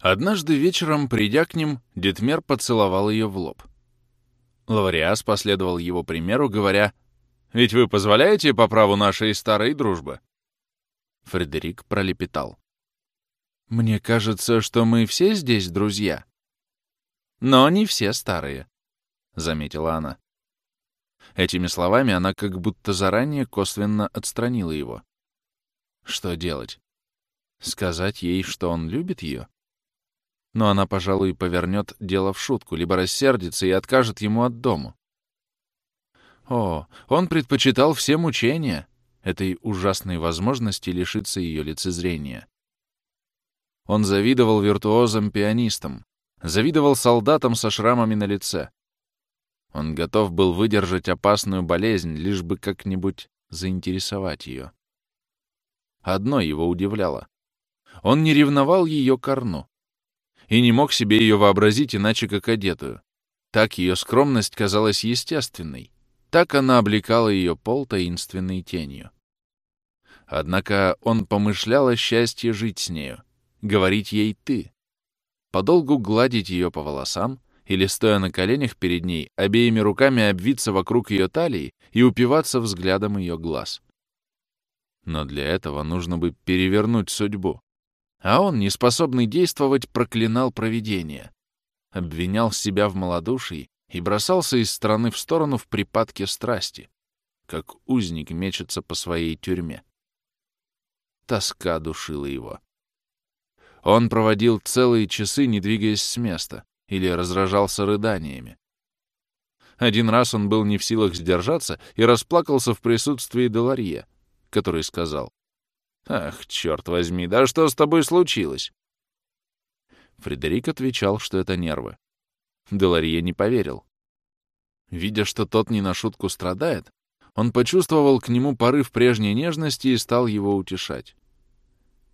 Однажды вечером, придя к ним, Детмер поцеловал ее в лоб. Лавариас последовал его примеру, говоря, «Ведь вы позволяете по праву нашей старой дружбы?» Фредерик пролепетал. «Мне кажется, что мы все здесь друзья». «Но не все старые», — заметила она. Этими словами она как будто заранее косвенно отстранила его. Что делать? Сказать ей, что он любит ее? Но она, пожалуй, повернет дело в шутку, либо рассердится и откажет ему от дому. О, он предпочитал все мучения этой ужасной возможности лишиться ее лицезрения. Он завидовал виртуозам-пианистам, завидовал солдатам со шрамами на лице. Он готов был выдержать опасную болезнь, лишь бы как-нибудь заинтересовать ее. Одно его удивляло. Он не ревновал ее корну и не мог себе ее вообразить иначе, как одетую. Так ее скромность казалась естественной. Так она облекала ее пол таинственной тенью. Однако он помышлял о счастье жить с нею, говорить ей «ты», подолгу гладить ее по волосам или, стоя на коленях перед ней, обеими руками обвиться вокруг ее талии и упиваться взглядом ее глаз. Но для этого нужно бы перевернуть судьбу. А он, неспособный действовать, проклинал провидение, обвинял себя в малодушии и бросался из стороны в сторону в припадке страсти, как узник мечется по своей тюрьме. Тоска душила его. Он проводил целые часы, не двигаясь с места, или разражался рыданиями. Один раз он был не в силах сдержаться и расплакался в присутствии Деларье, который сказал, «Ах, черт возьми, да что с тобой случилось?» Фредерик отвечал, что это нервы. Деларье не поверил. Видя, что тот не на шутку страдает, он почувствовал к нему порыв прежней нежности и стал его утешать.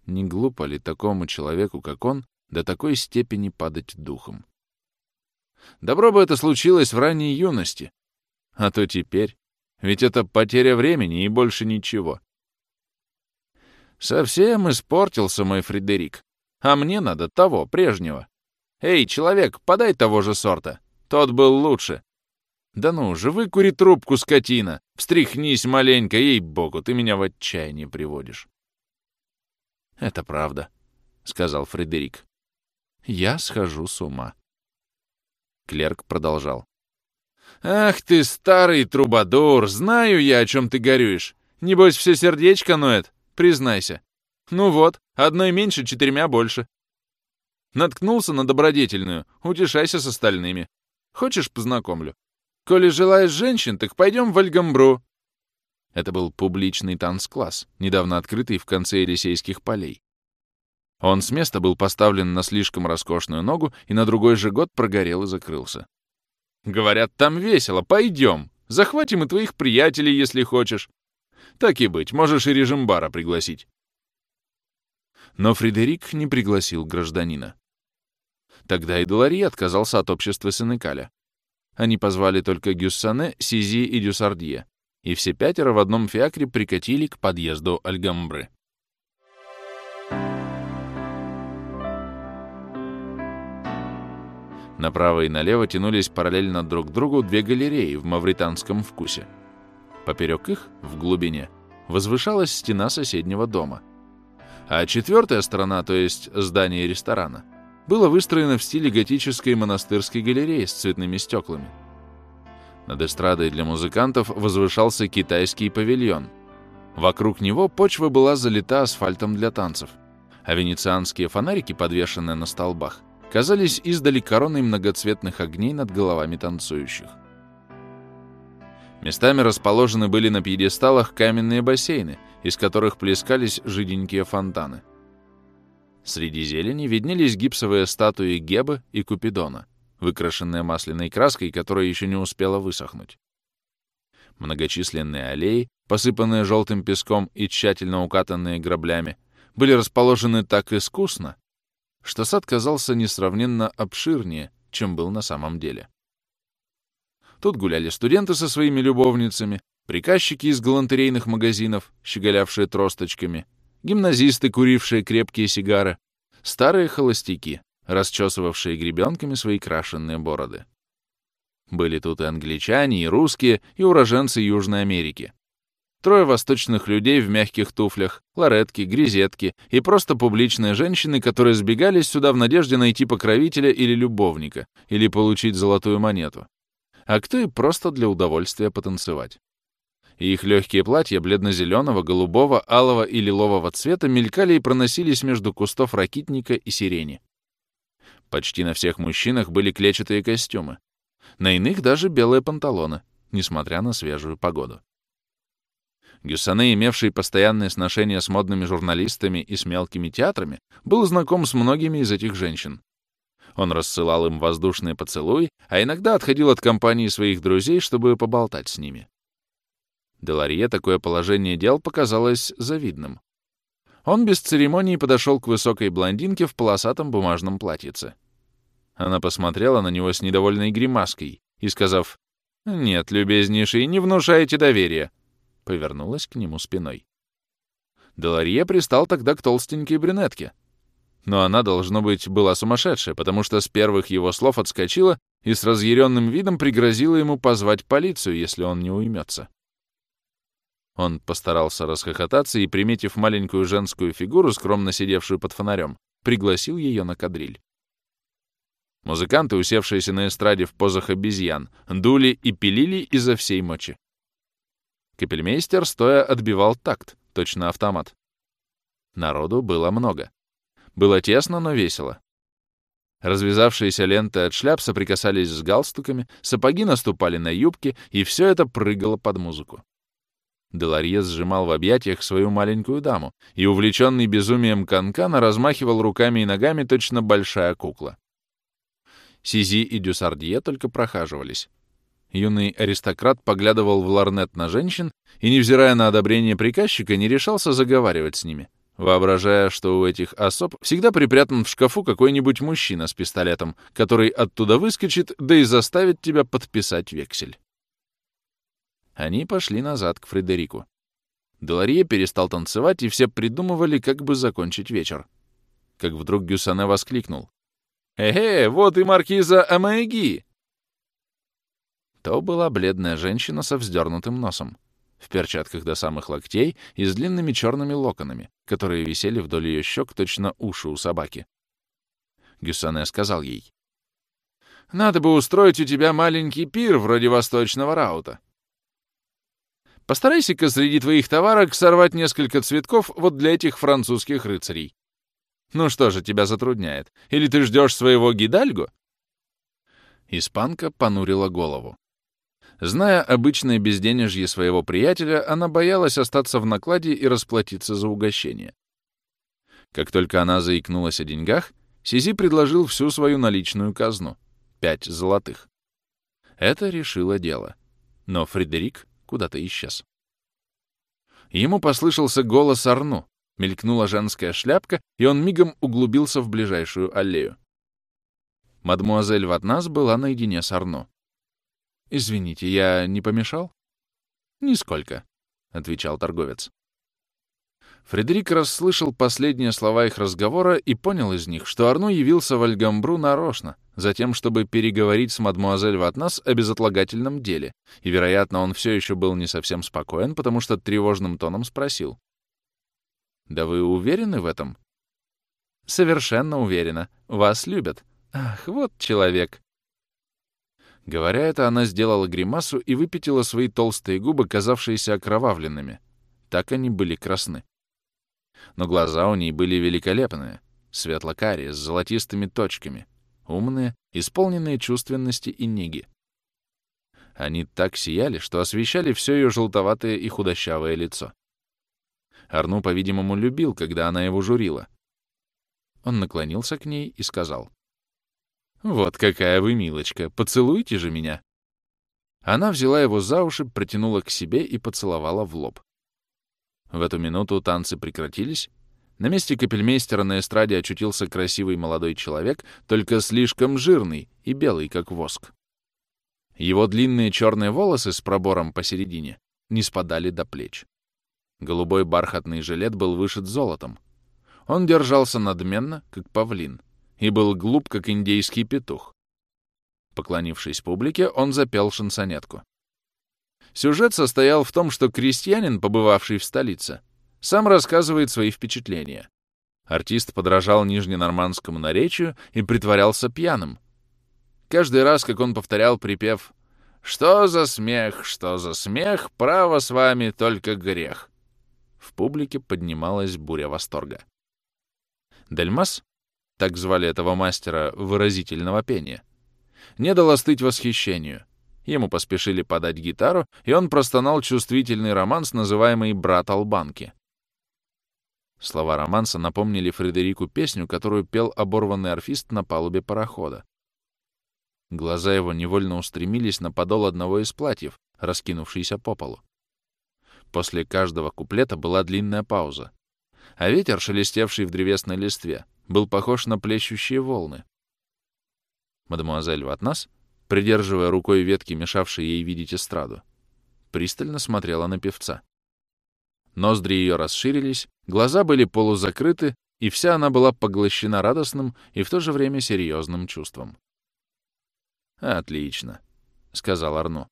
Не глупо ли такому человеку, как он, до такой степени падать духом? Добро бы это случилось в ранней юности. А то теперь... Ведь это потеря времени и больше ничего. Совсем испортился мой Фредерик. А мне надо того, прежнего. Эй, человек, подай того же сорта. Тот был лучше. Да ну же, выкури трубку, скотина. Встряхнись маленько, ей-богу, ты меня в отчаяние приводишь. Это правда, — сказал Фредерик. Я схожу с ума. Клерк продолжал. «Ах ты, старый трубадур, знаю я, о чем ты горюешь. Небось, все сердечко ноет. Признайся. Ну вот, одной меньше, четырьмя больше. Наткнулся на добродетельную, утешайся с остальными. Хочешь, познакомлю? Коли желаешь женщин, так пойдем в Альгамбру. Это был публичный танцкласс, недавно открытый в конце Елисейских полей. Он с места был поставлен на слишком роскошную ногу и на другой же год прогорел и закрылся. Говорят, там весело, пойдем. Захватим и твоих приятелей, если хочешь. Так и быть, можешь и режим бара пригласить. Но Фредерик не пригласил гражданина. Тогда и Делари отказался от общества Сенекаля. Они позвали только Гюссане, Сизи и Дюсардье, и все пятеро в одном фиакре прикатили к подъезду Альгамбры. Направо и налево тянулись параллельно друг другу две галереи в мавританском вкусе — Поперек их, в глубине, возвышалась стена соседнего дома. А четвертая сторона, то есть здание ресторана, было выстроено в стиле готической монастырской галереи с цветными стеклами. Над эстрадой для музыкантов возвышался китайский павильон. Вокруг него почва была залита асфальтом для танцев, а венецианские фонарики, подвешенные на столбах, казались издали короной многоцветных огней над головами танцующих. Местами расположены были на пьедесталах каменные бассейны, из которых плескались жиденькие фонтаны. Среди зелени виднелись гипсовые статуи Гебы и Купидона, выкрашенные масляной краской, которая еще не успела высохнуть. Многочисленные аллеи, посыпанные желтым песком и тщательно укатанные граблями, были расположены так искусно, что сад казался несравненно обширнее, чем был на самом деле. Тут гуляли студенты со своими любовницами, приказчики из галантерейных магазинов, щеголявшие тросточками, гимназисты, курившие крепкие сигары, старые холостяки, расчесывавшие гребенками свои крашенные бороды. Были тут и англичане, и русские, и уроженцы Южной Америки. Трое восточных людей в мягких туфлях, ларетки, грезетки и просто публичные женщины, которые сбегались сюда в надежде найти покровителя или любовника, или получить золотую монету. А кто и просто для удовольствия потанцевать и их легкие платья бледно-зеленого, голубого, алого и лилового цвета мелькали и проносились между кустов ракитника и сирени. Почти на всех мужчинах были клетчатые костюмы. На иных даже белые панталоны, несмотря на свежую погоду. Гюссане, имевший постоянное сношение с модными журналистами и с мелкими театрами, был знаком с многими из этих женщин. Он рассылал им воздушные поцелуи, а иногда отходил от компании своих друзей, чтобы поболтать с ними. Деларье такое положение дел показалось завидным. Он без церемонии подошел к высокой блондинке в полосатом бумажном платьице. Она посмотрела на него с недовольной гримаской и, сказав «Нет, любезнейший, не внушайте доверия», повернулась к нему спиной. Деларье пристал тогда к толстенькой брюнетке. Но она, должно быть, была сумасшедшая, потому что с первых его слов отскочила и с разъяренным видом пригрозила ему позвать полицию, если он не уймется. Он постарался расхохотаться и, приметив маленькую женскую фигуру, скромно сидевшую под фонарем, пригласил ее на кадриль. Музыканты, усевшиеся на эстраде в позах обезьян, дули и пилили изо всей мочи. Капельмейстер стоя отбивал такт, точно автомат. Народу было много. Было тесно, но весело. Развязавшиеся ленты от шляп соприкасались с галстуками, сапоги наступали на юбки, и все это прыгало под музыку. Деларье сжимал в объятиях свою маленькую даму, и, увлеченный безумием Канкана, размахивал руками и ногами точно большая кукла. Сизи и Дюсардье только прохаживались. Юный аристократ поглядывал в ларнет на женщин и, невзирая на одобрение приказчика, не решался заговаривать с ними, воображая, что у этих особ всегда припрятан в шкафу какой-нибудь мужчина с пистолетом, который оттуда выскочит, да и заставит тебя подписать вексель. Они пошли назад к Фредерику. Деларье перестал танцевать, и все придумывали, как бы закончить вечер. Как вдруг Гюссане воскликнул. «Эге, вот и маркиза Амаэги!» То была бледная женщина со вздернутым носом, в перчатках до самых локтей и с длинными черными локонами, которые висели вдоль ее щек точно уши у собаки. Гюссане сказал ей. «Надо бы устроить у тебя маленький пир вроде восточного раута. Постарайся-ка среди твоих товарок сорвать несколько цветков вот для этих французских рыцарей. Ну что же тебя затрудняет? Или ты ждешь своего гидальго?» Испанка понурила голову. Зная обычное безденежье своего приятеля, она боялась остаться в накладе и расплатиться за угощение. Как только она заикнулась о деньгах, Сизи предложил всю свою наличную казну — пять золотых. Это решило дело. Но Фредерик куда-то исчез. Ему послышался голос Арну, мелькнула женская шляпка, и он мигом углубился в ближайшую аллею. Мадмуазель Ватнас была наедине с Арну. «Извините, я не помешал?» «Нисколько», — отвечал торговец. Фредерик расслышал последние слова их разговора и понял из них, что Арну явился в Альгамбру нарочно, затем, чтобы переговорить с мадмуазель Ватнас о безотлагательном деле, и, вероятно, он все еще был не совсем спокоен, потому что тревожным тоном спросил. «Да вы уверены в этом?» «Совершенно уверена. Вас любят. Ах, вот человек!» Говоря это, она сделала гримасу и выпятила свои толстые губы, казавшиеся окровавленными. Так они были красны но глаза у ней были великолепные, светло-карие, с золотистыми точками, умные, исполненные чувственности и неги. Они так сияли, что освещали все ее желтоватое и худощавое лицо. Арну, по-видимому, любил, когда она его журила. Он наклонился к ней и сказал. «Вот какая вы милочка, поцелуйте же меня!» Она взяла его за уши, протянула к себе и поцеловала в лоб. В эту минуту танцы прекратились. На месте капельмейстера на эстраде очутился красивый молодой человек, только слишком жирный и белый, как воск. Его длинные черные волосы с пробором посередине не спадали до плеч. Голубой бархатный жилет был вышит золотом. Он держался надменно, как павлин, и был глуп, как индейский петух. Поклонившись публике, он запел шансонетку. Сюжет состоял в том, что крестьянин, побывавший в столице, сам рассказывает свои впечатления. Артист подражал нижненормандскому наречию и притворялся пьяным. Каждый раз, как он повторял припев «Что за смех, что за смех, право с вами только грех», в публике поднималась буря восторга. Дельмас, так звали этого мастера выразительного пения, не дал остыть восхищению. Ему поспешили подать гитару, и он простонал чувствительный романс, называемый «Брат Албанки». Слова романса напомнили Фредерику песню, которую пел оборванный орфист на палубе парохода. Глаза его невольно устремились на подол одного из платьев, раскинувшийся по полу. После каждого куплета была длинная пауза, а ветер, шелестевший в древесной листве, был похож на плещущие волны. Мадемуазель Ватнас, придерживая рукой ветки, мешавшие ей видеть эстраду, пристально смотрела на певца. Ноздри ее расширились, глаза были полузакрыты, и вся она была поглощена радостным и в то же время серьезным чувством. «Отлично», — сказал Арно.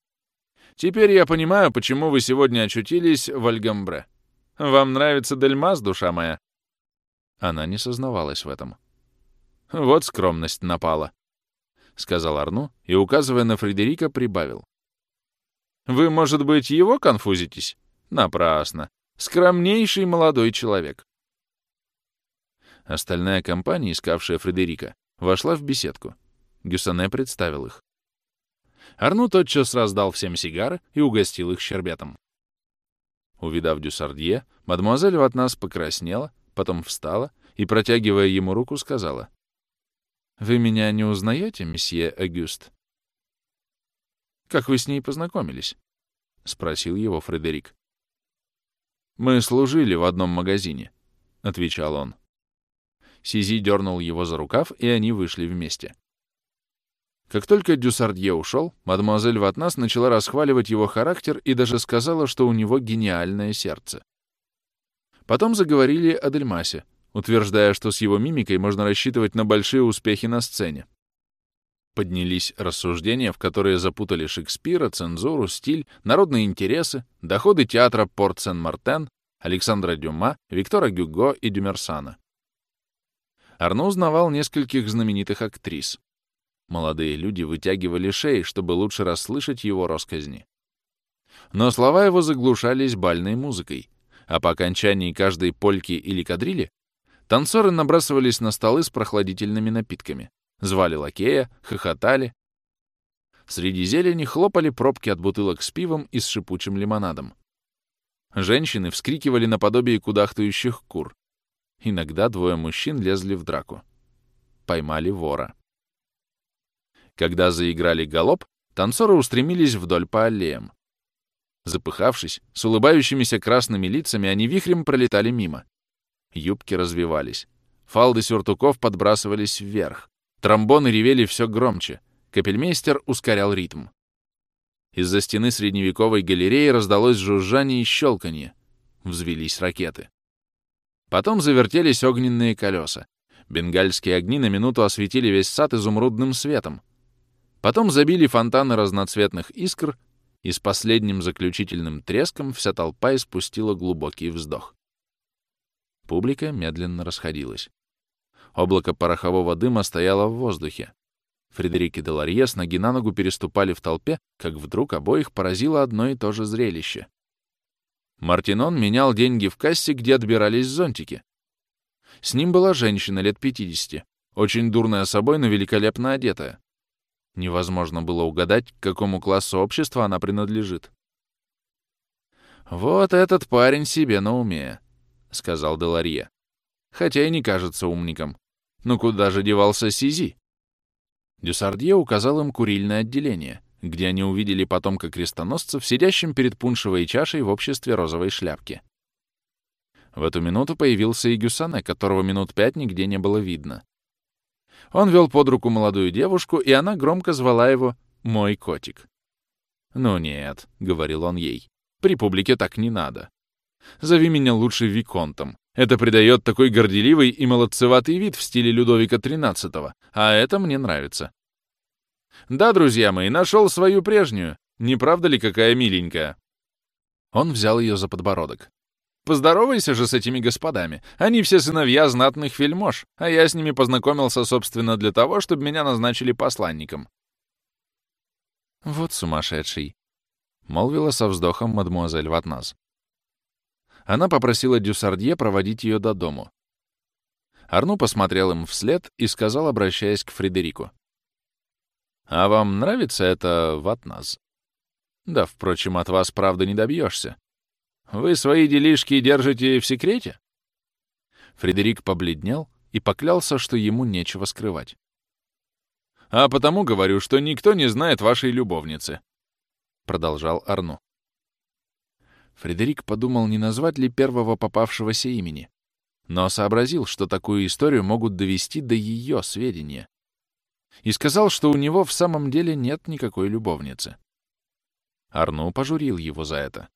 «Теперь я понимаю, почему вы сегодня очутились в Альгамбре. Вам нравится Дельмас, душа моя?» Она не сознавалась в этом. «Вот скромность напала», — сказал Арну и, указывая на Фредерика, прибавил. «Вы, может быть, его конфузитесь? Напрасно. Скромнейший молодой человек. Остальная компания, искавшая Фредерика, вошла в беседку. Гюссане представил их. Арну тотчас раздал всем сигары и угостил их щербетом. Увидав Дюсардье, мадемуазель от нас покраснела, потом встала и, протягивая ему руку, сказала. «Вы меня не узнаете, месье Агюст?» «Как вы с ней познакомились?» — спросил его Фредерик. «Мы служили в одном магазине», — отвечал он. Сизи дернул его за рукав, и они вышли вместе. Как только Дюсардье ушел, мадемуазель Ватнас начала расхваливать его характер и даже сказала, что у него гениальное сердце. Потом заговорили о Дельмасе, утверждая, что с его мимикой можно рассчитывать на большие успехи на сцене. Поднялись рассуждения, в которые запутали Шекспира, цензуру, стиль, народные интересы, доходы театра Порт-Сен-Мартен, Александра Дюма, Виктора Гюго и Дюмерсана. Арно узнавал нескольких знаменитых актрис. Молодые люди вытягивали шеи, чтобы лучше расслышать его росказни. Но слова его заглушались бальной музыкой, а по окончании каждой польки или кадрили танцоры набрасывались на столы с прохладительными напитками. Звали лакея, хохотали. Среди зелени хлопали пробки от бутылок с пивом и с шипучим лимонадом. Женщины вскрикивали наподобие кудахтающих кур. Иногда двое мужчин лезли в драку. Поймали вора. Когда заиграли галоп, танцоры устремились вдоль по аллеям. Запыхавшись, с улыбающимися красными лицами, они вихрем пролетали мимо. Юбки развивались. Фалды сюртуков подбрасывались вверх. Тромбоны ревели все громче. Капельмейстер ускорял ритм. Из-за стены средневековой галереи раздалось жужжание и щелканье. Взвелись ракеты. Потом завертелись огненные колеса. Бенгальские огни на минуту осветили весь сад изумрудным светом. Потом забили фонтаны разноцветных искр, и с последним заключительным треском вся толпа испустила глубокий вздох. Публика медленно расходилась. Облако порохового дыма стояло в воздухе. Фредерик и Деларье с ноги на ногу переступали в толпе, как вдруг обоих поразило одно и то же зрелище. Мартинон менял деньги в кассе, где отбирались зонтики. С ним была женщина лет 50, очень дурная собой, но великолепно одетая. Невозможно было угадать, к какому классу общества она принадлежит. «Вот этот парень себе на уме», — сказал Деларье хотя и не кажется умником. Но куда же девался Сизи? Дюсардье указал им курильное отделение, где они увидели потомка крестоносцев, сидящим перед пуншевой чашей в обществе розовой шляпки. В эту минуту появился и Гюсане, которого минут пять нигде не было видно. Он вел под руку молодую девушку, и она громко звала его «мой котик». «Ну нет», — говорил он ей, — «при публике так не надо. Зови меня лучше Виконтом, Это придает такой горделивый и молодцеватый вид в стиле Людовика XIII, а это мне нравится. Да, друзья мои, нашел свою прежнюю. Не правда ли какая миленькая? Он взял ее за подбородок. Поздоровайся же с этими господами. Они все сыновья знатных вельмож, а я с ними познакомился, собственно, для того, чтобы меня назначили посланником. Вот сумасшедший, — молвила со вздохом мадмуазель Ватназ. Она попросила Дюсардье проводить ее до дому. Арну посмотрел им вслед и сказал, обращаясь к Фредерику. «А вам нравится это Ватназ?» «Да, впрочем, от вас, правда, не добьешься. Вы свои делишки держите в секрете?» Фредерик побледнел и поклялся, что ему нечего скрывать. «А потому говорю, что никто не знает вашей любовницы», — продолжал Арну. Фредерик подумал, не назвать ли первого попавшегося имени, но сообразил, что такую историю могут довести до ее сведения, и сказал, что у него в самом деле нет никакой любовницы. Арну пожурил его за это.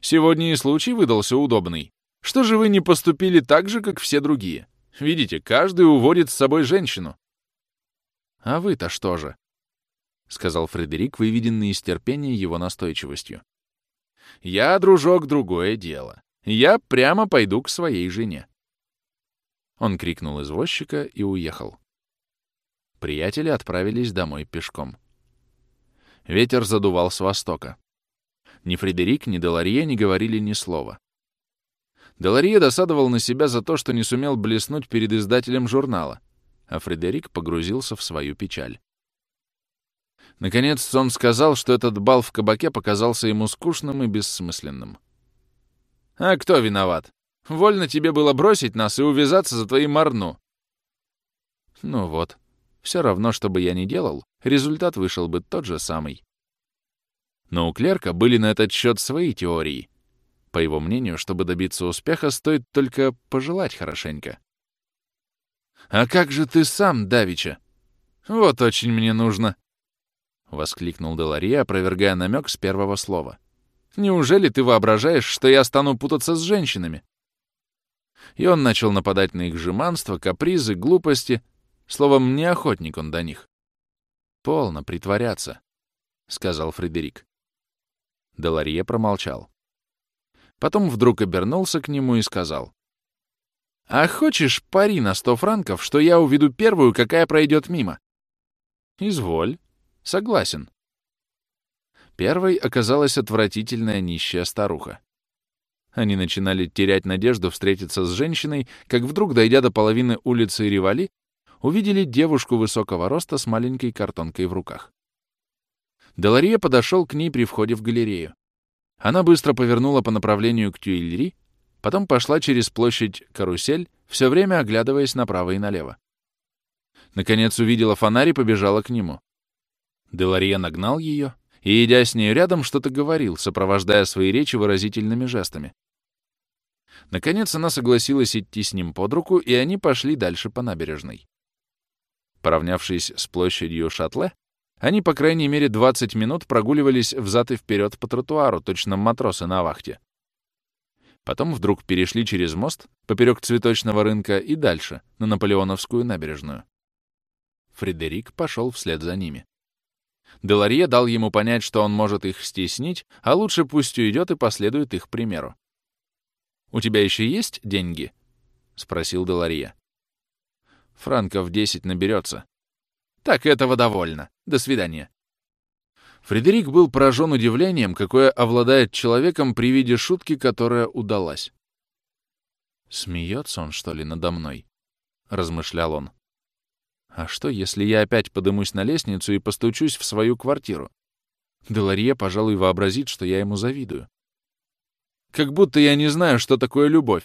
Сегодня и случай выдался удобный. Что же вы не поступили так же, как все другие? Видите, каждый уводит с собой женщину. А вы-то что же? — сказал Фредерик, выведенный из терпения его настойчивостью. «Я, дружок, другое дело. Я прямо пойду к своей жене». Он крикнул извозчика и уехал. Приятели отправились домой пешком. Ветер задувал с востока. Ни Фредерик, ни Деларье не говорили ни слова. Деларье досадовал на себя за то, что не сумел блеснуть перед издателем журнала, а Фредерик погрузился в свою печаль. Наконец он сказал, что этот бал в кабаке показался ему скучным и бессмысленным. «А кто виноват? Вольно тебе было бросить нас и увязаться за твоим Марну». «Ну вот, все равно, что бы я ни делал, результат вышел бы тот же самый». Но у клерка были на этот счет свои теории. По его мнению, чтобы добиться успеха, стоит только пожелать хорошенько. «А как же ты сам, Давича? Вот очень мне нужно!» — воскликнул Делария, опровергая намек с первого слова. «Неужели ты воображаешь, что я стану путаться с женщинами?» И он начал нападать на их жеманство, капризы, глупости. Словом, не охотник он до них. «Полно притворяться», — сказал Фредерик. Деларье промолчал. Потом вдруг обернулся к нему и сказал. «А хочешь пари на сто франков, что я уведу первую, какая пройдет мимо?» «Изволь», Согласен. Первой оказалась отвратительная нищая старуха. Они начинали терять надежду встретиться с женщиной, как вдруг, дойдя до половины улицы Ривали, увидели девушку высокого роста с маленькой картонкой в руках. Делария подошел к ней при входе в галерею. Она быстро повернула по направлению к Тюильри, потом пошла через площадь Карусель, все время оглядываясь направо и налево. Наконец увидела фонарь и побежала к нему. Деларье нагнал ее и, идя с нею рядом, что-то говорил, сопровождая свои речи выразительными жестами. Наконец она согласилась идти с ним под руку, и они пошли дальше по набережной. Поравнявшись с площадью Шатле, они, по крайней мере, 20 минут прогуливались взад и вперед по тротуару, точно матросы на вахте. Потом вдруг перешли через мост, поперек цветочного рынка и дальше, на Наполеоновскую набережную. Фредерик пошел вслед за ними. Деларье дал ему понять, что он может их стеснить, а лучше пусть уйдет и последует их примеру. «У тебя еще есть деньги?» — спросил Деларье. «Франков десять наберется». «Так этого довольно. До свидания». Фредерик был поражен удивлением, какое овладает человеком при виде шутки, которая удалась. «Смеется он, что ли, надо мной?» — размышлял он. А что, если я опять подымусь на лестницу и постучусь в свою квартиру? Деларье, пожалуй, вообразит, что я ему завидую. Как будто я не знаю, что такое любовь.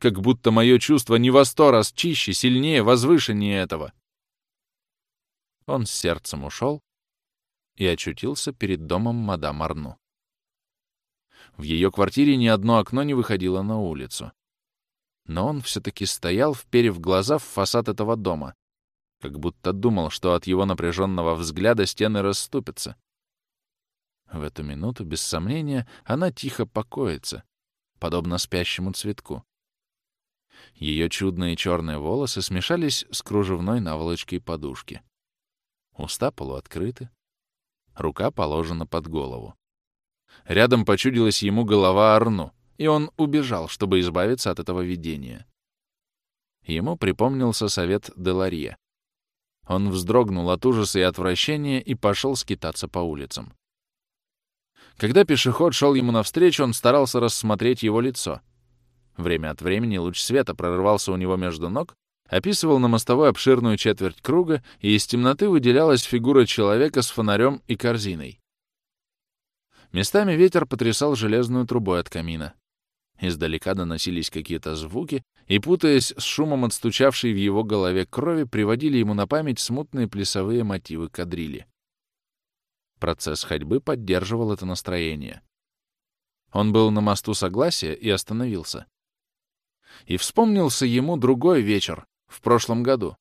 Как будто мое чувство не во сто раз чище, сильнее, возвышеннее этого. Он с сердцем ушел и очутился перед домом мадам Арну. В ее квартире ни одно окно не выходило на улицу. Но он все-таки стоял, вперев глаза в фасад этого дома, как будто думал, что от его напряженного взгляда стены расступятся. В эту минуту, без сомнения, она тихо покоится, подобно спящему цветку. Ее чудные черные волосы смешались с кружевной наволочкой подушки. Уста полуоткрыты. Рука положена под голову. Рядом почудилась ему голова Арну, и он убежал, чтобы избавиться от этого видения. Ему припомнился совет Деларье. Он вздрогнул от ужаса и отвращения и пошел скитаться по улицам. Когда пешеход шел ему навстречу, он старался рассмотреть его лицо. Время от времени луч света прорывался у него между ног, описывал на мостовой обширную четверть круга, и из темноты выделялась фигура человека с фонарем и корзиной. Местами ветер потрясал железную трубой от камина. Издалека доносились какие-то звуки, и, путаясь с шумом отстучавшей в его голове крови, приводили ему на память смутные плясовые мотивы кадрили. Процесс ходьбы поддерживал это настроение. Он был на мосту Согласия и остановился. И вспомнился ему другой вечер, в прошлом году.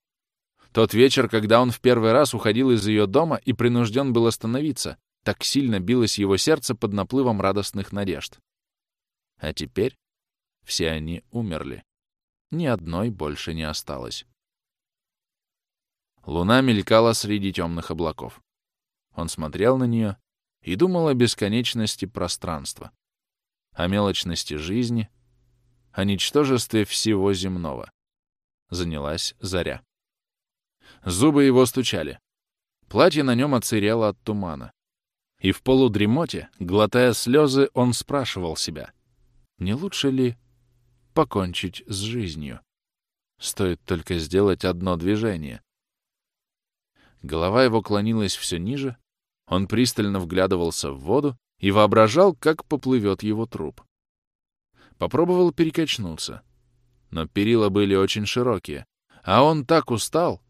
Тот вечер, когда он в первый раз уходил из ее дома и принужден был остановиться, так сильно билось его сердце под наплывом радостных надежд. А теперь все они умерли. Ни одной больше не осталось. Луна мелькала среди темных облаков. Он смотрел на нее и думал о бесконечности пространства, о мелочности жизни, о ничтожестве всего земного. Занялась заря. Зубы его стучали. Платье на нем оцерело от тумана. И в полудремоте, глотая слезы, он спрашивал себя, не лучше ли покончить с жизнью? Стоит только сделать одно движение. Голова его клонилась все ниже, он пристально вглядывался в воду и воображал, как поплывет его труп. Попробовал перекачнуться, но перила были очень широкие, а он так устал,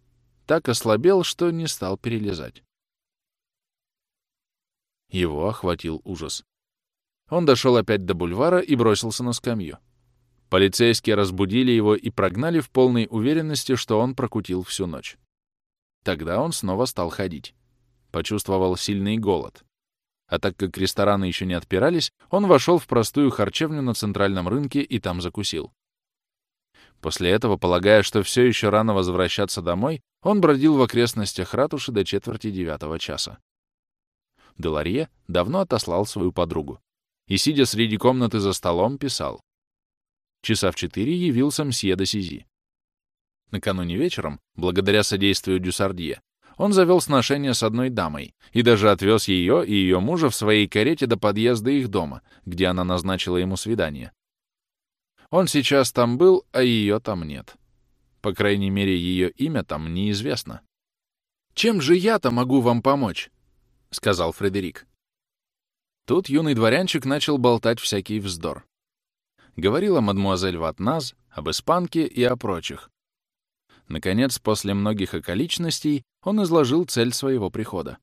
так ослабел, что не стал перелезать. Его охватил ужас. Он дошел опять до бульвара и бросился на скамью. Полицейские разбудили его и прогнали в полной уверенности, что он прокутил всю ночь. Тогда он снова стал ходить. Почувствовал сильный голод. А так как рестораны еще не отпирались, он вошел в простую харчевню на центральном рынке и там закусил. После этого, полагая, что все еще рано возвращаться домой, он бродил в окрестностях ратуши до четверти девятого часа. Деларье давно отослал свою подругу и, сидя среди комнаты за столом, писал. Часа в четыре явился мсье де Сизи. Накануне вечером, благодаря содействию Дюсардье, он завел сношение с одной дамой и даже отвез ее и ее мужа в своей карете до подъезда их дома, где она назначила ему свидание. Он сейчас там был, а ее там нет. По крайней мере, ее имя там неизвестно. «Чем же я-то могу вам помочь?» — сказал Фредерик. Тут юный дворянчик начал болтать всякий вздор. Говорил о мадмуазель Ватназ, об испанке и о прочих. Наконец, после многих околичностей, он изложил цель своего прихода.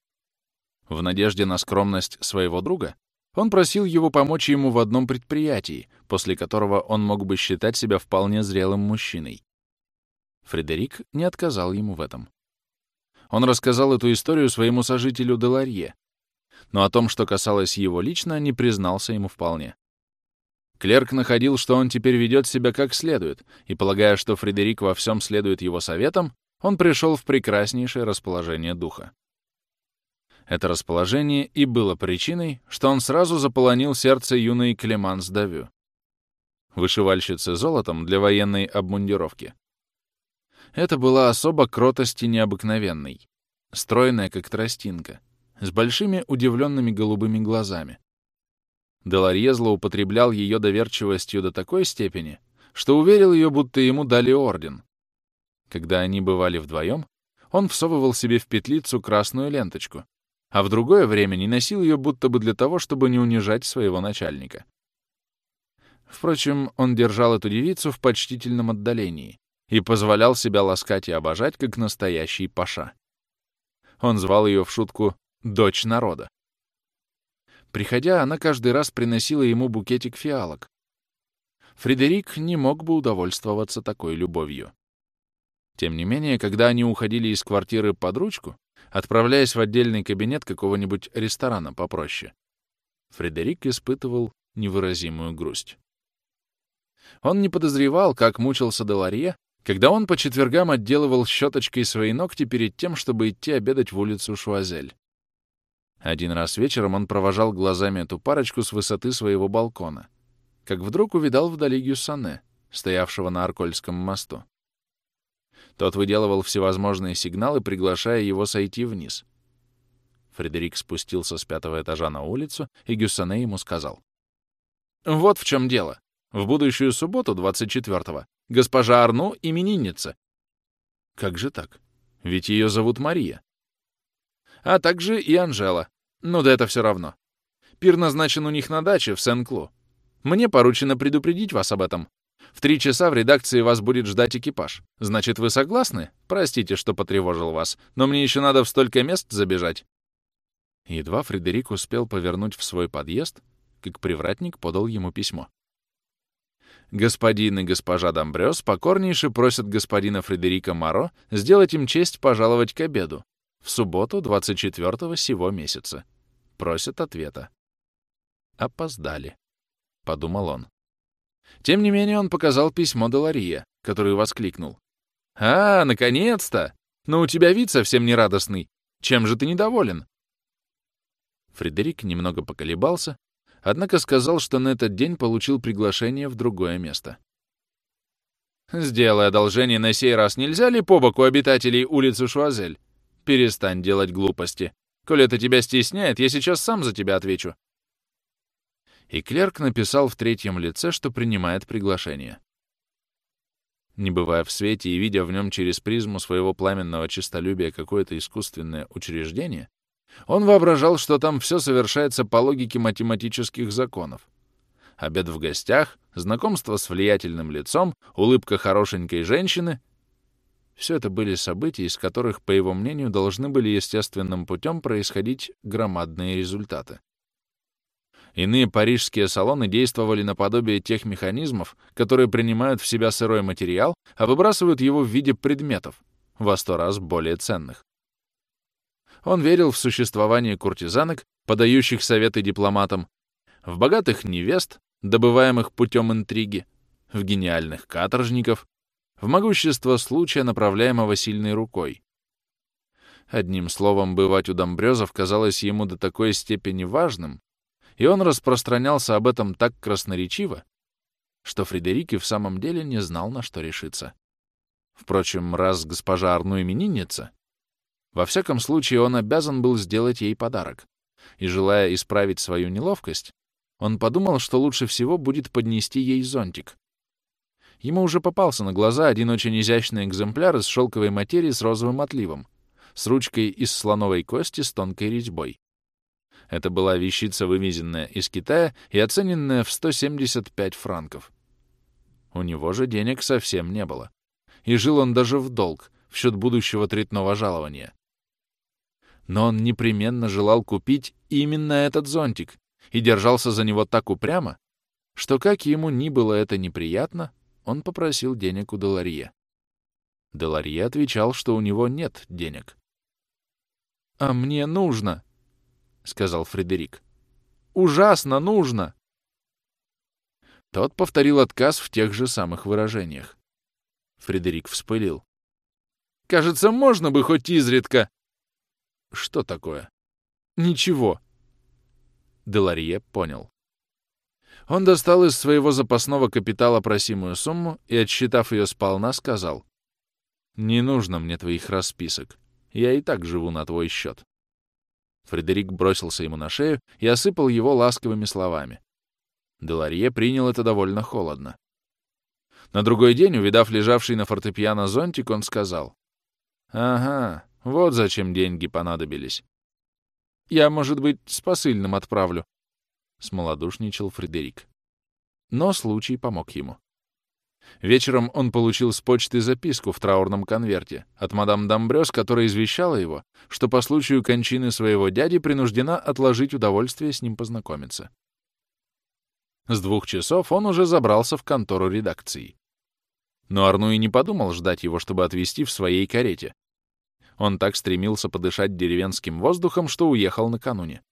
В надежде на скромность своего друга, он просил его помочь ему в одном предприятии, после которого он мог бы считать себя вполне зрелым мужчиной. Фредерик не отказал ему в этом. Он рассказал эту историю своему сожителю Деларье, но о том, что касалось его лично, не признался ему вполне. Клерк находил, что он теперь ведет себя как следует, и, полагая, что Фредерик во всем следует его советам, он пришел в прекраснейшее расположение духа. Это расположение и было причиной, что он сразу заполонил сердце юной Клеманс Давю, вышивальщицы золотом для военной обмундировки. Это была особа кротости необыкновенной, стройная, как тростинка, с большими удивленными голубыми глазами. Деларье злоупотреблял ее доверчивостью до такой степени, что уверил ее, будто ему дали орден. Когда они бывали вдвоем, он всовывал себе в петлицу красную ленточку, а в другое время не носил ее будто бы для того, чтобы не унижать своего начальника. Впрочем, он держал эту девицу в почтительном отдалении и позволял себя ласкать и обожать, как настоящий паша. Он звал ее в шутку «дочь народа». Приходя, она каждый раз приносила ему букетик фиалок. Фредерик не мог бы удовольствоваться такой любовью. Тем не менее, когда они уходили из квартиры под ручку, отправляясь в отдельный кабинет какого-нибудь ресторана попроще. Фредерик испытывал невыразимую грусть. Он не подозревал, как мучился Деларье, когда он по четвергам отделывал щеточкой свои ногти перед тем, чтобы идти обедать в улицу Шуазель. Один раз вечером он провожал глазами эту парочку с высоты своего балкона, как вдруг увидал вдали Гюссане, стоявшего на Аркольском мосту. Тот выделывал всевозможные сигналы, приглашая его сойти вниз. Фредерик спустился с пятого этажа на улицу, и Гюссане ему сказал. «Вот в чем дело. В будущую субботу, 24-го, госпожа Арну именинница». «Как же так? Ведь ее зовут Мария». «А также и Анжела. Ну да это все равно. Пир назначен у них на даче в Сен-Клу. Мне поручено предупредить вас об этом. В три часа в редакции вас будет ждать экипаж. Значит, вы согласны? Простите, что потревожил вас, но мне еще надо в столько мест забежать». Едва Фредерик успел повернуть в свой подъезд, как привратник подал ему письмо. Господин и госпожа Домбрёс покорнейше просят господина Фредерика Маро сделать им честь пожаловать к обеду в субботу 24-го сего месяца. Просят ответа. Опоздали, — подумал он. Тем не менее он показал письмо Делария, который воскликнул. «А, наконец-то! Но у тебя вид совсем не радостный. Чем же ты недоволен?» Фредерик немного поколебался, однако сказал, что на этот день получил приглашение в другое место. «Сделай одолжение на сей раз, нельзя ли по боку обитателей улицы Шуазель? Перестань делать глупости. Коли это тебя стесняет, я сейчас сам за тебя отвечу». И клерк написал в третьем лице, что принимает приглашение. Не бывая в свете и видя в нем через призму своего пламенного честолюбия какое-то искусственное учреждение, он воображал, что там все совершается по логике математических законов. Обед в гостях, знакомство с влиятельным лицом, улыбка хорошенькой женщины — все это были события, из которых, по его мнению, должны были естественным путем происходить громадные результаты. Иные парижские салоны действовали наподобие тех механизмов, которые принимают в себя сырой материал, а выбрасывают его в виде предметов, во сто раз более ценных. Он верил в существование куртизанок, подающих советы дипломатам, в богатых невест, добываемых путем интриги, в гениальных каторжников, в могущество случая, направляемого сильной рукой. Одним словом, бывать у Домбрёзов казалось ему до такой степени важным, и он распространялся об этом так красноречиво, что Фредерик и в самом деле не знал, на что решиться. Впрочем, раз госпожа Арну именинница, во всяком случае, он обязан был сделать ей подарок. И, желая исправить свою неловкость, он подумал, что лучше всего будет поднести ей зонтик. Ему уже попался на глаза один очень изящный экземпляр из шелковой материи с розовым отливом, с ручкой из слоновой кости с тонкой резьбой. Это была вещица, вывезенная из Китая и оцененная в 175 франков. У него же денег совсем не было. И жил он даже в долг, в счет будущего третного жалования но он непременно желал купить именно этот зонтик и держался за него так упрямо, что, как ему ни было это неприятно, он попросил денег у Деларье. Деларье отвечал, что у него нет денег. «А мне нужно», — сказал Фредерик. «Ужасно нужно!» Тот повторил отказ в тех же самых выражениях. Фредерик вспылил. «Кажется, можно бы хоть изредка...» Что такое? Ничего. Деларье понял. Он достал из своего запасного капитала просимую сумму и, отсчитав ее сполна, сказал. «Не нужно мне твоих расписок. Я и так живу на твой счет». Фредерик бросился ему на шею и осыпал его ласковыми словами. Деларье принял это довольно холодно. На другой день, увидав лежавший на фортепиано зонтик, он сказал. «Ага, вот зачем деньги понадобились. Я, может быть, с посыльным отправлю, — смолодушничал Фредерик. Но случай помог ему. Вечером он получил с почты записку в траурном конверте от мадам Домбрёс, которая извещала его, что по случаю кончины своего дяди принуждена отложить удовольствие с ним познакомиться. С двух часов он уже забрался в контору редакции. Но Арну и не подумал ждать его, чтобы отвезти в своей карете. Он так стремился подышать деревенским воздухом, что уехал накануне.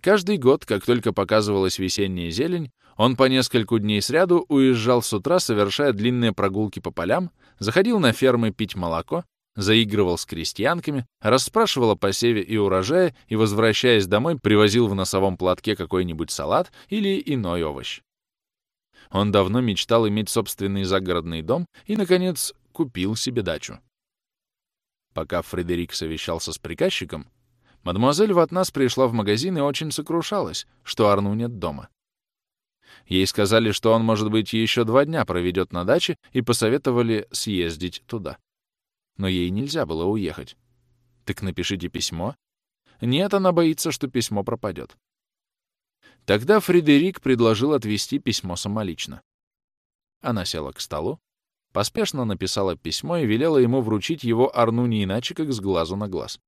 Каждый год, как только показывалась весенняя зелень, Он по нескольку дней сряду уезжал с утра, совершая длинные прогулки по полям, заходил на фермы пить молоко, заигрывал с крестьянками, расспрашивал о посеве и урожае и, возвращаясь домой, привозил в носовом платке какой-нибудь салат или иной овощ. Он давно мечтал иметь собственный загородный дом и, наконец, купил себе дачу. Пока Фредерик совещался с приказчиком, мадемуазель Ватнас пришла в магазин и очень сокрушалась, что Арну нет дома. Ей сказали, что он, может быть, еще два дня проведет на даче и посоветовали съездить туда. Но ей нельзя было уехать. Так напишите письмо. Нет, она боится, что письмо пропадет. Тогда Фредерик предложил отвезти письмо самолично. Она села к столу, поспешно написала письмо и велела ему вручить его Арну не иначе, как с глазу на глаз.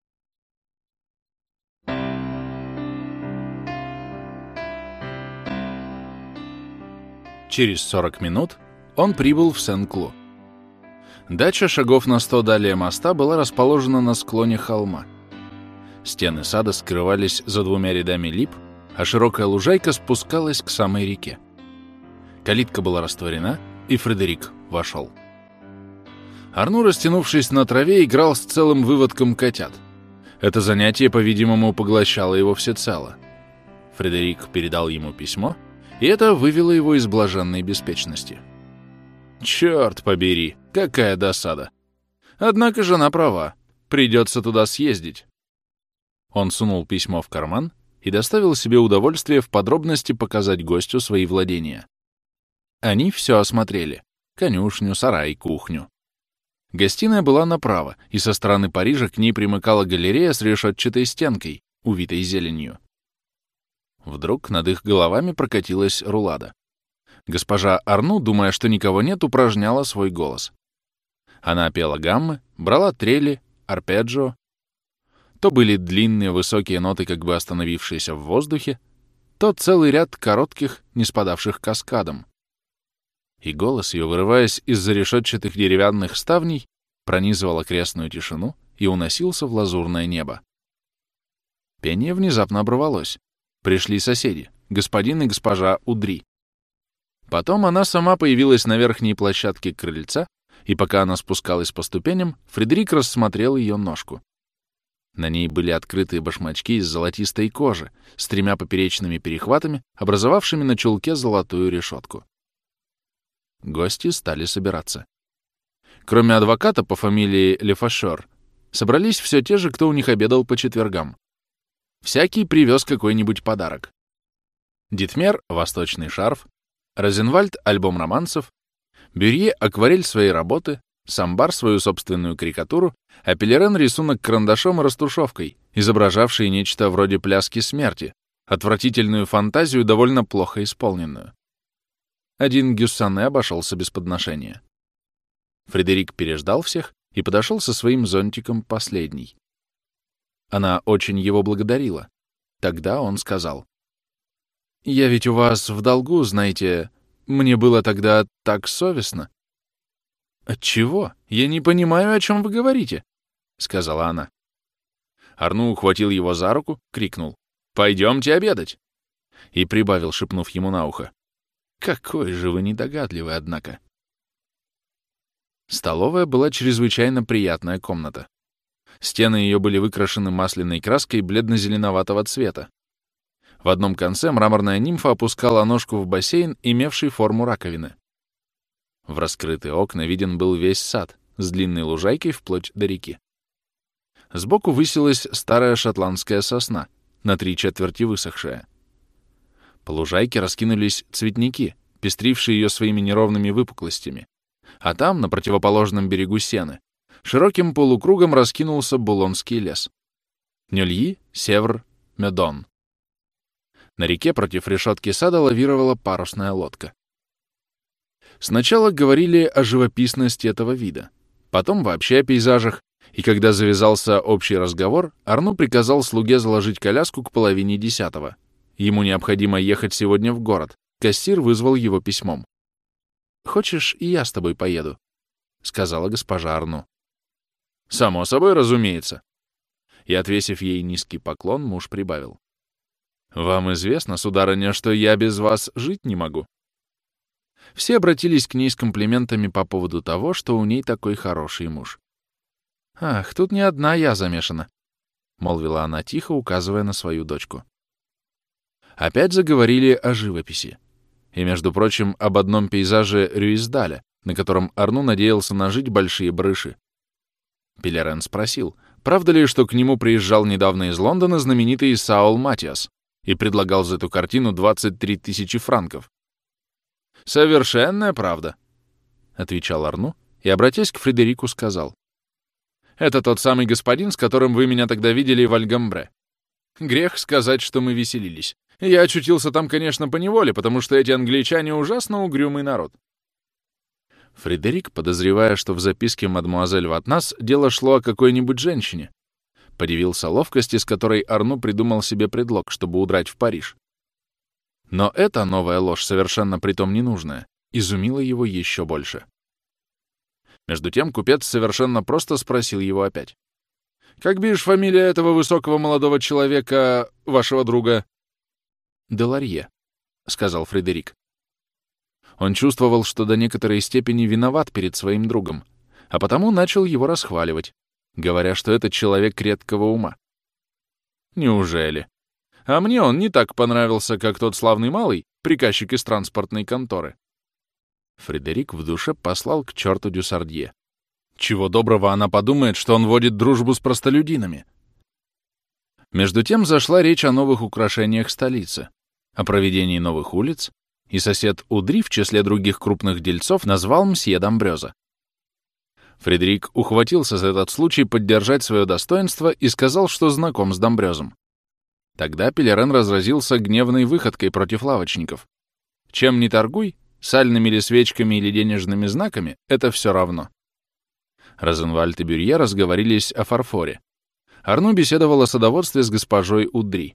Через 40 минут он прибыл в Сен-Клу. Дача шагов на сто далее моста была расположена на склоне холма. Стены сада скрывались за двумя рядами лип, а широкая лужайка спускалась к самой реке. Калитка была растворена, и Фредерик вошел. Арну, растянувшись на траве, играл с целым выводком котят. Это занятие, по-видимому, поглощало его всецело. Фредерик передал ему письмо — и это вывело его из блаженной беспечности. Черт побери, какая досада! Однако жена права, придется туда съездить. Он сунул письмо в карман и доставил себе удовольствие в подробности показать гостю свои владения. Они все осмотрели — конюшню, сарай, кухню. Гостиная была направо, и со стороны Парижа к ней примыкала галерея с решетчатой стенкой, увитой зеленью. Вдруг над их головами прокатилась рулада. Госпожа Арну, думая, что никого нет, упражняла свой голос. Она пела гаммы, брала трели, арпеджио. То были длинные высокие ноты, как бы остановившиеся в воздухе, то целый ряд коротких, не спадавших каскадом. И голос ее, вырываясь из-за решетчатых деревянных ставней, пронизывал окрестную тишину и уносился в лазурное небо. Пение внезапно оборвалось. Пришли соседи, господин и госпожа Удри. Потом она сама появилась на верхней площадке крыльца, и пока она спускалась по ступеням, Фредерик рассмотрел ее ножку. На ней были открытые башмачки из золотистой кожи с тремя поперечными перехватами, образовавшими на чулке золотую решетку. Гости стали собираться. Кроме адвоката по фамилии Лефашер, собрались все те же, кто у них обедал по четвергам. Всякий привез какой-нибудь подарок. Дитмер — восточный шарф, Розенвальд — альбом романсов, Бюрье — акварель своей работы, Самбар — свою собственную карикатуру, а Пелерен — рисунок карандашом и растушевкой, изображавший нечто вроде пляски смерти, отвратительную фантазию, довольно плохо исполненную. Один Гюссане обошелся без подношения. Фредерик переждал всех и подошел со своим зонтиком последний. Она очень его благодарила. Тогда он сказал. «Я ведь у вас в долгу, знаете, мне было тогда так совестно». «Отчего? Я не понимаю, о чем вы говорите», — сказала она. Арну ухватил его за руку, крикнул. «Пойдемте обедать!» И прибавил, шепнув ему на ухо. «Какой же вы недогадливый, однако!» Столовая была чрезвычайно приятная комната. Стены ее были выкрашены масляной краской бледно-зеленоватого цвета. В одном конце мраморная нимфа опускала ножку в бассейн, имевший форму раковины. В раскрытые окна виден был весь сад с длинной лужайкой вплоть до реки. Сбоку высилась старая шотландская сосна, на три четверти высохшая. По лужайке раскинулись цветники, пестрившие ее своими неровными выпуклостями. А там, на противоположном берегу сены, широким полукругом раскинулся Булонский лес. Нюльи, Севр, Медон. На реке против решетки сада лавировала парусная лодка. Сначала говорили о живописности этого вида, потом вообще о пейзажах, и когда завязался общий разговор, Арну приказал слуге заложить коляску к половине десятого. Ему необходимо ехать сегодня в город. Кассир вызвал его письмом. «Хочешь, и я с тобой поеду?» — сказала госпожа Арну. Само собой, разумеется. И, отвесив ей низкий поклон, муж прибавил. «Вам известно, сударыня, что я без вас жить не могу». Все обратились к ней с комплиментами по поводу того, что у ней такой хороший муж. «Ах, тут не одна я замешана», — молвила она тихо, указывая на свою дочку. Опять заговорили о живописи. И, между прочим, об одном пейзаже Рюиздаля, на котором Арну надеялся нажить большие брыши. Пелерен спросил, правда ли, что к нему приезжал недавно из Лондона знаменитый Саул Матиас и предлагал за эту картину 23 тысячи франков. «Совершенная правда», — отвечал Арну и, обратясь к Фредерику, сказал. «Это тот самый господин, с которым вы меня тогда видели в Альгамбре. Грех сказать, что мы веселились. Я очутился там, конечно, по неволе, потому что эти англичане ужасно угрюмый народ. Фредерик, подозревая, что в записке мадмуазель Ватнас дело шло о какой-нибудь женщине, подивился ловкости, с которой Арну придумал себе предлог, чтобы удрать в Париж. Но эта новая ложь, совершенно притом ненужная, изумила его еще больше. Между тем купец совершенно просто спросил его опять. «Как бишь фамилия этого высокого молодого человека, вашего друга?» «Деларье», — сказал Фредерик. Он чувствовал, что до некоторой степени виноват перед своим другом, а потому начал его расхваливать, говоря, что это человек редкого ума. Неужели? А мне он не так понравился, как тот славный малый, приказчик из транспортной конторы. Фредерик в душе послал к черту Дюсардье. Чего доброго она подумает, что он водит дружбу с простолюдинами. Между тем зашла речь о новых украшениях столицы о проведении новых улиц, и сосед Удри в числе других крупных дельцов назвал мсье Домбрёза. Фредерик ухватился за этот случай поддержать свое достоинство и сказал, что знаком с Домбрёзом. Тогда Пелерен разразился гневной выходкой против лавочников. Чем не торгуй, сальными ли свечками или денежными знаками, это все равно. Розенвальд и Бюрье разговорились о фарфоре. Арну беседовал о садоводстве с госпожой Удри.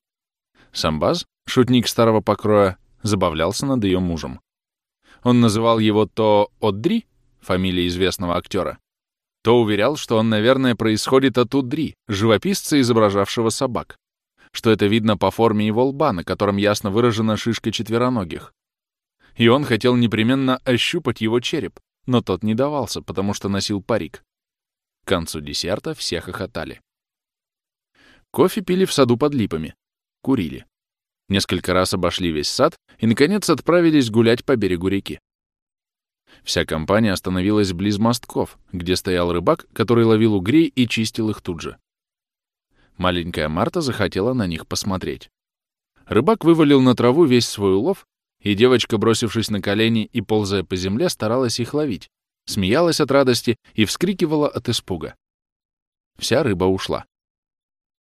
Самбаз, шутник старого покроя, забавлялся над ее мужем. Он называл его то Одри, фамилия известного актера, то уверял, что он, наверное, происходит от Удри, живописца, изображавшего собак, что это видно по форме его лба, на котором ясно выражена шишка четвероногих. И он хотел непременно ощупать его череп, но тот не давался, потому что носил парик. К концу десерта все хохотали. Кофе пили в саду под липами, курили. Несколько раз обошли весь сад и, наконец, отправились гулять по берегу реки. Вся компания остановилась близ мостков, где стоял рыбак, который ловил угрей и чистил их тут же. Маленькая Марта захотела на них посмотреть. Рыбак вывалил на траву весь свой улов, и девочка, бросившись на колени и ползая по земле, старалась их ловить, смеялась от радости и вскрикивала от испуга. Вся рыба ушла.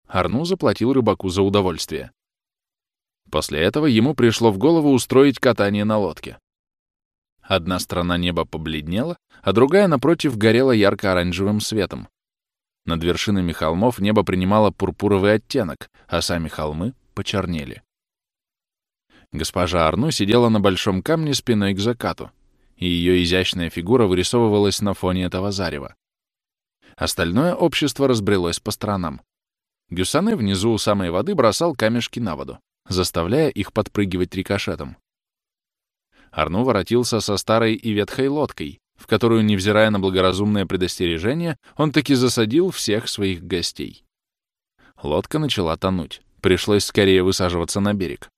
Арну заплатил рыбаку за удовольствие. После этого ему пришло в голову устроить катание на лодке. Одна сторона неба побледнела, а другая, напротив, горела ярко-оранжевым светом. Над вершинами холмов небо принимало пурпуровый оттенок, а сами холмы почернели. Госпожа Арну сидела на большом камне спиной к закату, и ее изящная фигура вырисовывалась на фоне этого зарева. Остальное общество разбрелось по сторонам. Гюсане внизу у самой воды бросал камешки на воду, заставляя их подпрыгивать рикошетом. Арну воротился со старой и ветхой лодкой, в которую, невзирая на благоразумное предостережение, он таки засадил всех своих гостей. Лодка начала тонуть. Пришлось скорее высаживаться на берег.